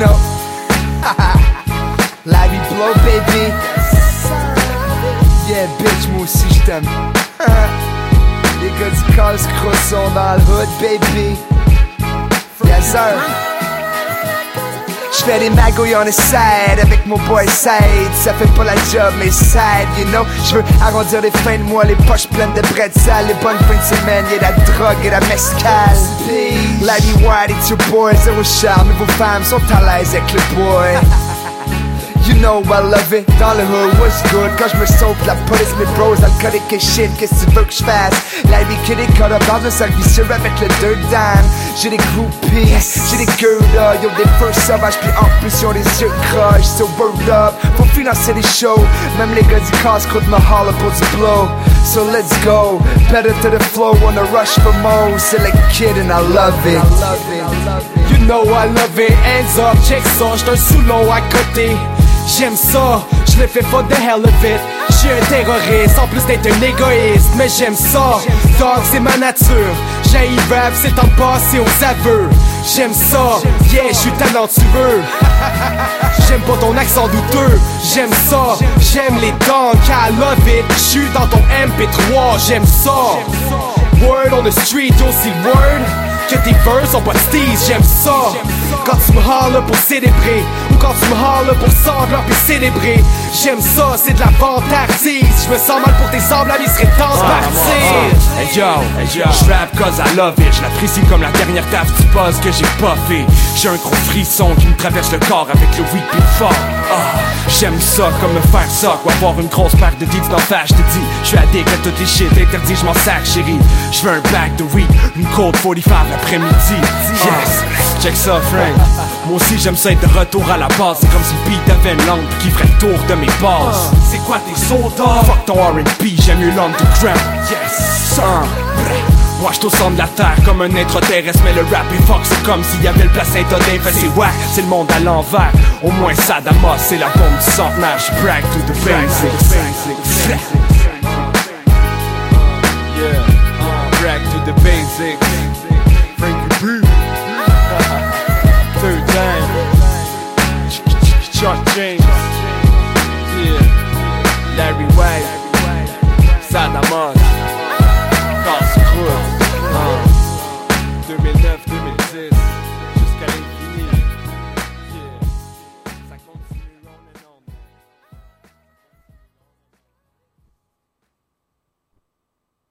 know. La vie baby. Yeah, bitch, moi aussi je t'aime. Les gars du col croissant dans le hood, baby. Yes, sir. J'fais des magouilles on the side. Avec mon boy Side Ça fait pas la job mais side, you know. J'veux arrondir les fins de mois, les poches pleines de sales Les bonnes fins de semaine, y'a la drogue et la mescale. Lady White, it's your boy, zéro charme Mais vos femmes sont à l'aise avec le boy You know I love it, dans le hood, what's good Quand je me sauve la police, mes bros, alcoolique et shit. Qu'est-ce que tu veux que je fasse La vie qui up dans un sac vicieux avec le dirt dime. J'ai des groupies, j'ai des là Yo des feux sauvages, puis en plus ont des yeux croches So word up, faut financer des shows. Même les gars du croûte me holler pour du blow. So let's go, better to the flow. On a rush for more. Le kid and I love it. You know I love it, hands up, check ça, j'suis un sous à côté J'aime ça, je le fais pas de hell of it. J'suis un terroriste, en plus d'être un égoïste, mais j'aime ça. Dog, c'est ma nature. J'ai rap, c'est en passé aux aveux. J'aime ça, yeah, j'suis talentueux. J'aime pas ton accent douteux, j'aime ça. J'aime les dents, I love it. J'suis dans ton MP3, j'aime ça. Word on the street, aussi word que tes verses sont pas j'aime ça. Quand tu me haules pour célébrer, quand tu me haules pour sangler puis célébrer, j'aime ça, c'est de la vantardise. Je me sens mal pour tes semblables, il serait temps de partir. Hey yo, hey yo, j'rappe cause I love it, je l'apprécie comme la dernière taf du buzz que j'ai pas fait. J'ai un gros frisson qui me traverse le corps avec le weed plus fort. Ah, j'aime ça comme me faire ça, ou avoir une grosse paire de deeds dans face, je te dis, je suis addict à toutes les shit, interdit, je m'en sac chérie. Je veux un back de weed, une cold 45 après-midi. Yes, check ça, Frank. Moi aussi, j'aime ça être de retour à la base. C'est comme si le beat avait une langue qui ferait le tour de mes bases. C'est quoi tes soldats? Fuck ton RB, j'aime mieux l'underground. Yes, sir. Moi j'suis au centre de la terre comme un être terrestre Mais le rap est fuck c'est comme s'il y avait le placenta d'infect C'est wack, c'est le monde à l'envers Au moins ça d'Amos c'est la bombe du centenaire J'brag to the basics Yeah, brag to the basics left him exist.